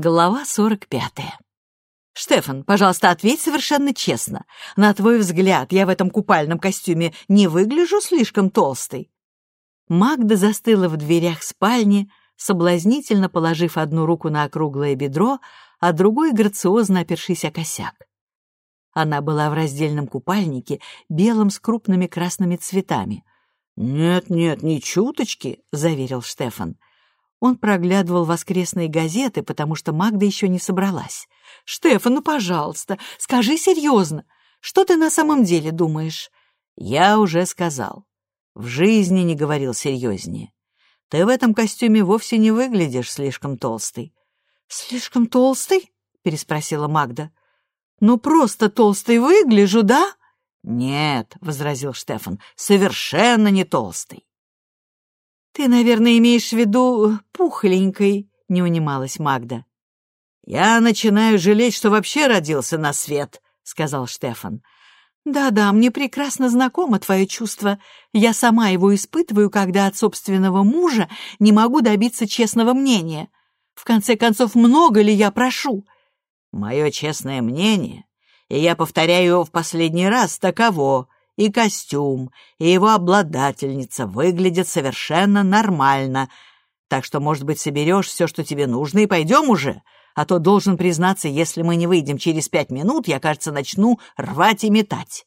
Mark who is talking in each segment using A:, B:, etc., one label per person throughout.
A: Глава сорок пятая. «Штефан, пожалуйста, ответь совершенно честно. На твой взгляд, я в этом купальном костюме не выгляжу слишком толстой?» Магда застыла в дверях спальни, соблазнительно положив одну руку на округлое бедро, а другой грациозно опершись о косяк. Она была в раздельном купальнике, белом с крупными красными цветами. «Нет-нет, ни чуточки», — заверил Штефан. Он проглядывал воскресные газеты, потому что Магда еще не собралась. «Штефан, ну, пожалуйста, скажи серьезно. Что ты на самом деле думаешь?» «Я уже сказал. В жизни не говорил серьезнее. Ты в этом костюме вовсе не выглядишь слишком толстый». «Слишком толстый?» — переспросила Магда. «Ну, просто толстый выгляжу, да?» «Нет», — возразил Штефан, — «совершенно не толстый». «Ты, наверное, имеешь в виду э, пухленькой», — не унималась Магда. «Я начинаю жалеть, что вообще родился на свет», — сказал Штефан. «Да-да, мне прекрасно знакомо твое чувство. Я сама его испытываю, когда от собственного мужа не могу добиться честного мнения. В конце концов, много ли я прошу?» «Мое честное мнение, и я повторяю его в последний раз, таково и костюм, и его обладательница выглядят совершенно нормально. Так что, может быть, соберешь все, что тебе нужно, и пойдем уже. А то, должен признаться, если мы не выйдем через пять минут, я, кажется, начну рвать и метать».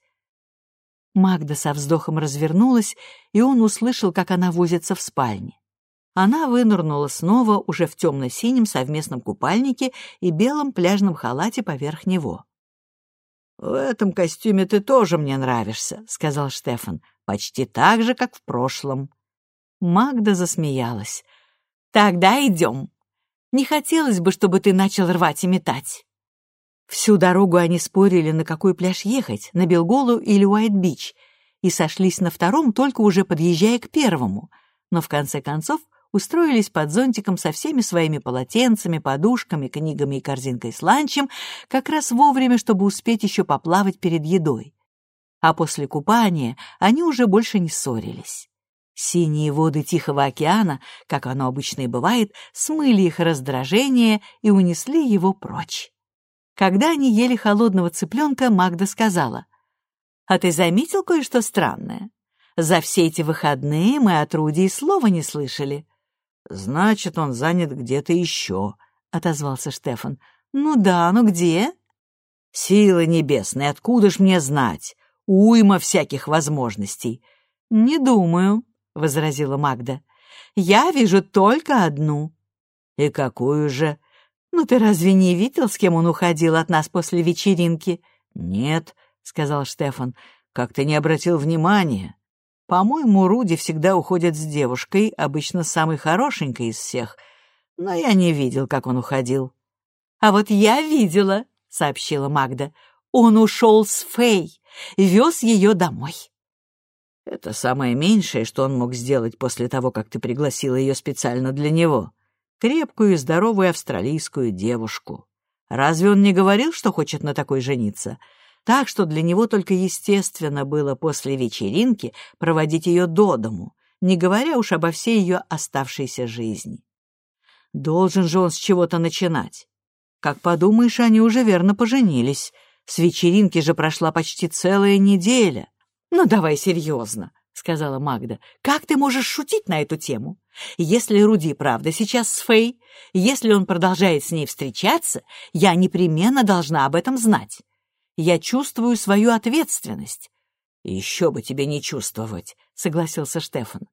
A: Магда со вздохом развернулась, и он услышал, как она возится в спальне. Она вынырнула снова уже в темно-синем совместном купальнике и белом пляжном халате поверх него. «В этом костюме ты тоже мне нравишься», — сказал Штефан. «Почти так же, как в прошлом». Магда засмеялась. «Тогда идем. Не хотелось бы, чтобы ты начал рвать и метать». Всю дорогу они спорили, на какой пляж ехать, на Белголу или Уайт-Бич, и сошлись на втором, только уже подъезжая к первому. Но в конце концов устроились под зонтиком со всеми своими полотенцами, подушками, книгами и корзинкой с ланчем, как раз вовремя, чтобы успеть еще поплавать перед едой. А после купания они уже больше не ссорились. Синие воды Тихого океана, как оно обычно и бывает, смыли их раздражение и унесли его прочь. Когда они ели холодного цыпленка, Магда сказала, «А ты заметил кое-что странное? За все эти выходные мы от Руди и слова не слышали. «Значит, он занят где-то еще», — отозвался Штефан. «Ну да, ну где?» «Силы небесные, откуда ж мне знать? Уйма всяких возможностей». «Не думаю», — возразила Магда. «Я вижу только одну». «И какую же?» «Ну ты разве не видел, с кем он уходил от нас после вечеринки?» «Нет», — сказал Штефан, — «как ты не обратил внимания?» По-моему, Руди всегда уходит с девушкой, обычно самой хорошенькой из всех, но я не видел, как он уходил. «А вот я видела», — сообщила Магда. «Он ушел с Фэй, вез ее домой». «Это самое меньшее, что он мог сделать после того, как ты пригласила ее специально для него. Крепкую и здоровую австралийскую девушку. Разве он не говорил, что хочет на такой жениться?» Так что для него только естественно было после вечеринки проводить ее до дому, не говоря уж обо всей ее оставшейся жизни. Должен же он с чего-то начинать. Как подумаешь, они уже верно поженились. С вечеринки же прошла почти целая неделя. «Ну, давай серьезно», — сказала Магда. «Как ты можешь шутить на эту тему? Если Руди правда сейчас с Фэй, если он продолжает с ней встречаться, я непременно должна об этом знать. Я чувствую свою ответственность. Еще бы тебе не чувствовать, согласился Штефан.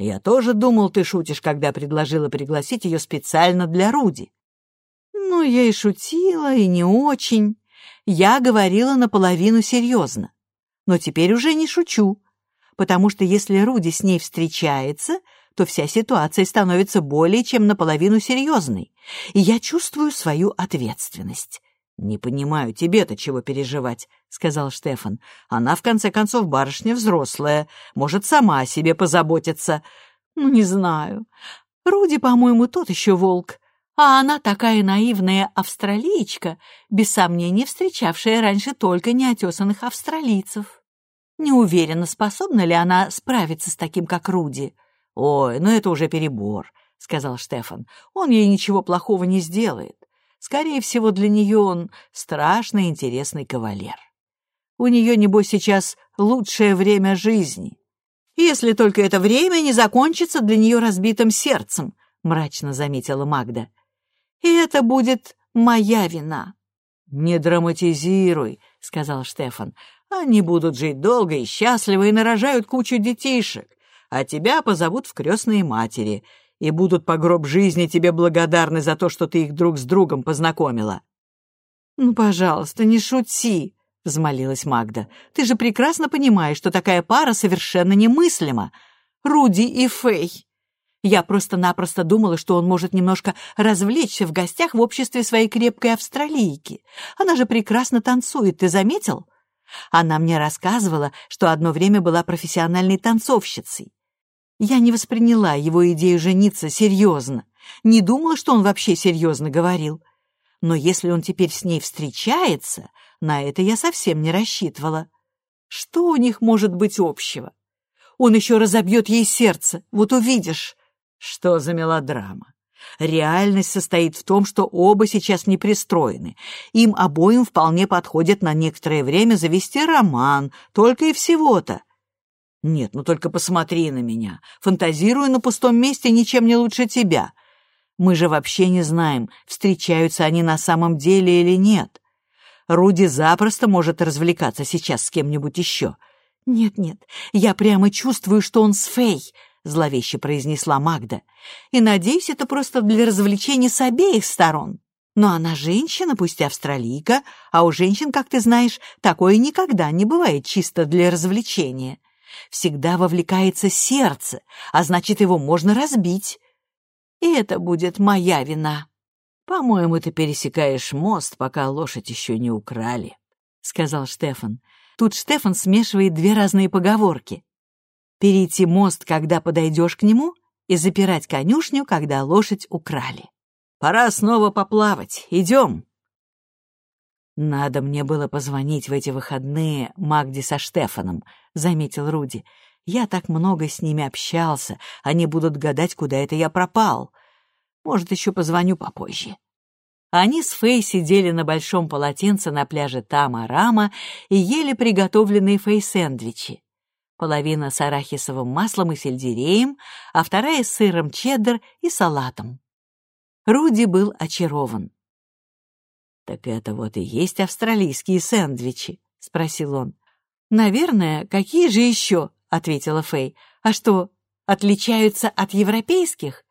A: Я тоже думал, ты шутишь, когда предложила пригласить ее специально для Руди. Ну, я и шутила, и не очень. Я говорила наполовину серьезно. Но теперь уже не шучу, потому что если Руди с ней встречается, то вся ситуация становится более чем наполовину серьезной, и я чувствую свою ответственность. «Не понимаю, тебе-то чего переживать», — сказал Штефан. «Она, в конце концов, барышня взрослая, может сама о себе позаботиться». «Ну, не знаю. Руди, по-моему, тот еще волк. А она такая наивная австралиечка, без сомнения встречавшая раньше только неотесанных австралийцев. Не уверена, способна ли она справиться с таким, как Руди». «Ой, ну это уже перебор», — сказал Штефан. «Он ей ничего плохого не сделает. Скорее всего, для нее он страшно интересный кавалер. У нее, небось, сейчас лучшее время жизни. Если только это время не закончится для нее разбитым сердцем, мрачно заметила Магда. И это будет моя вина. Не драматизируй, сказал Штефан. Они будут жить долго и счастливо и нарожают кучу детишек, а тебя позовут в крестные матери и будут по гроб жизни тебе благодарны за то, что ты их друг с другом познакомила. «Ну, пожалуйста, не шути», — взмолилась Магда. «Ты же прекрасно понимаешь, что такая пара совершенно немыслима. Руди и Фэй. Я просто-напросто думала, что он может немножко развлечься в гостях в обществе своей крепкой австралийки. Она же прекрасно танцует, ты заметил? Она мне рассказывала, что одно время была профессиональной танцовщицей. Я не восприняла его идею жениться серьезно, не думала, что он вообще серьезно говорил. Но если он теперь с ней встречается, на это я совсем не рассчитывала. Что у них может быть общего? Он еще разобьет ей сердце, вот увидишь. Что за мелодрама? Реальность состоит в том, что оба сейчас не пристроены. Им обоим вполне подходит на некоторое время завести роман, только и всего-то. Нет, ну только посмотри на меня. Фантазирую на пустом месте ничем не лучше тебя. Мы же вообще не знаем, встречаются они на самом деле или нет. Руди запросто может развлекаться сейчас с кем-нибудь еще. Нет-нет, я прямо чувствую, что он с Фей, зловеще произнесла Магда. И надеюсь, это просто для развлечения с обеих сторон. Но она женщина, пусть австралийка, а у женщин, как ты знаешь, такое никогда не бывает чисто для развлечения всегда вовлекается сердце, а значит, его можно разбить. И это будет моя вина. По-моему, ты пересекаешь мост, пока лошадь еще не украли, — сказал Штефан. Тут Штефан смешивает две разные поговорки. Перейти мост, когда подойдешь к нему, и запирать конюшню, когда лошадь украли. Пора снова поплавать. Идем. «Надо мне было позвонить в эти выходные Магде со Штефаном», — заметил Руди. «Я так много с ними общался, они будут гадать, куда это я пропал. Может, еще позвоню попозже». Они с Фэй сидели на большом полотенце на пляже Тама-Рама и ели приготовленные Фэй-сэндвичи. Половина с арахисовым маслом и сельдереем, а вторая с сыром чеддер и салатом. Руди был очарован. «Так это вот и есть австралийские сэндвичи?» — спросил он. «Наверное, какие же еще?» — ответила Фэй. «А что, отличаются от европейских?»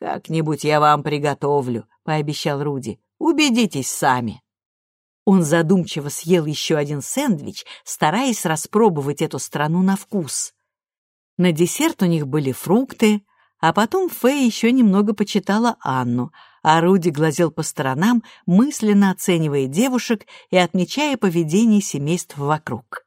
A: «Как-нибудь я вам приготовлю», — пообещал Руди. «Убедитесь сами». Он задумчиво съел еще один сэндвич, стараясь распробовать эту страну на вкус. На десерт у них были фрукты, а потом Фэй еще немного почитала Анну, а Руди глазел по сторонам, мысленно оценивая девушек и отмечая поведение семейств вокруг.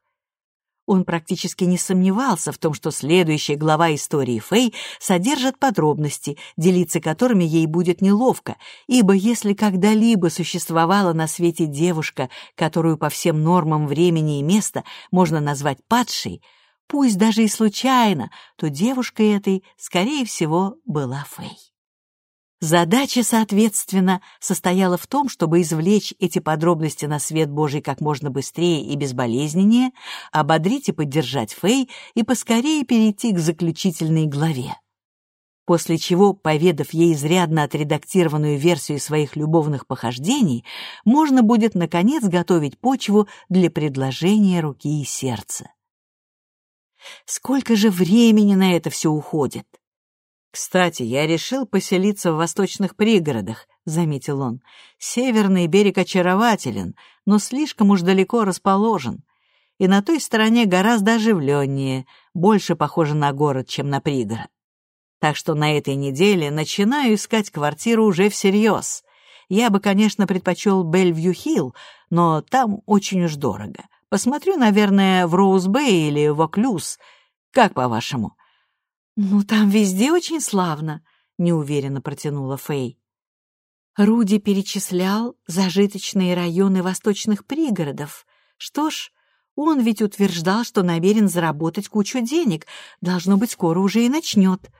A: Он практически не сомневался в том, что следующая глава истории Фэй содержит подробности, делиться которыми ей будет неловко, ибо если когда-либо существовала на свете девушка, которую по всем нормам времени и места можно назвать падшей, пусть даже и случайно, то девушкой этой, скорее всего, была Фэй. Задача, соответственно, состояла в том, чтобы извлечь эти подробности на свет Божий как можно быстрее и безболезненнее, ободрить и поддержать Фэй и поскорее перейти к заключительной главе. После чего, поведав ей изрядно отредактированную версию своих любовных похождений, можно будет, наконец, готовить почву для предложения руки и сердца. Сколько же времени на это все уходит? «Кстати, я решил поселиться в восточных пригородах», — заметил он. «Северный берег очарователен, но слишком уж далеко расположен. И на той стороне гораздо оживленнее, больше похоже на город, чем на пригород. Так что на этой неделе начинаю искать квартиру уже всерьез. Я бы, конечно, предпочел Бельвью-Хилл, но там очень уж дорого. Посмотрю, наверное, в Роуз-Бэй или в Оклюз. Как по-вашему?» «Ну, там везде очень славно», — неуверенно протянула Фэй. Руди перечислял зажиточные районы восточных пригородов. Что ж, он ведь утверждал, что намерен заработать кучу денег, должно быть, скоро уже и начнет.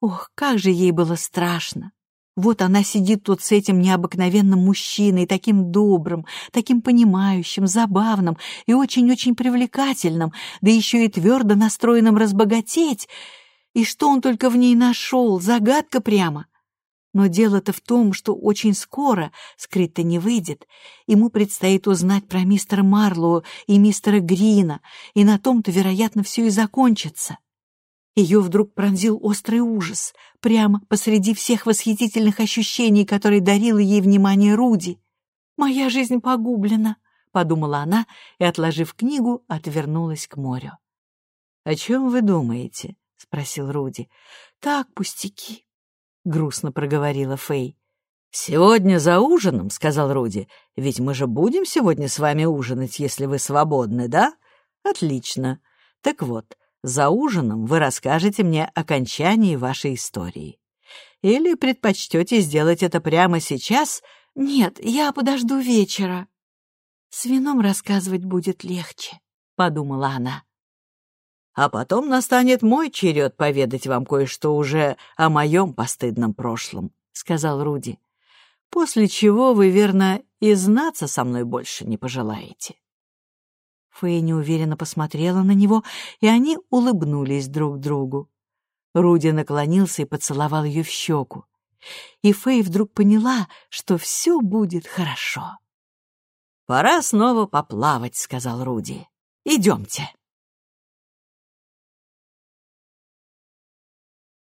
A: Ох, как же ей было страшно. Вот она сидит тут с этим необыкновенным мужчиной, таким добрым, таким понимающим, забавным и очень-очень привлекательным, да еще и твердо настроенным разбогатеть. И что он только в ней нашел, загадка прямо. Но дело-то в том, что очень скоро скрыто не выйдет. Ему предстоит узнать про мистера Марлоу и мистера Грина, и на том-то, вероятно, все и закончится. Ее вдруг пронзил острый ужас, прямо посреди всех восхитительных ощущений, которые дарило ей внимание Руди. «Моя жизнь погублена», — подумала она и, отложив книгу, отвернулась к морю.
B: «О чем вы думаете?» — спросил Руди.
A: «Так, пустяки», — грустно проговорила Фэй.
B: «Сегодня за ужином», — сказал Руди. «Ведь мы же будем сегодня с вами ужинать, если вы свободны, да? Отлично. Так вот, за ужином вы расскажете мне окончании вашей истории. Или предпочтете сделать это прямо сейчас?
A: Нет, я подожду вечера. С вином рассказывать будет легче, — подумала она.
B: А потом настанет мой черед поведать вам кое-что уже о моем постыдном прошлом, — сказал Руди. После чего вы, верно, и знаться со мной больше не пожелаете.
A: Фэй неуверенно посмотрела на него, и они улыбнулись друг другу. Руди наклонился и поцеловал ее в щеку. И Фэй вдруг поняла, что все будет хорошо.
B: «Пора снова поплавать», — сказал Руди. «Идемте».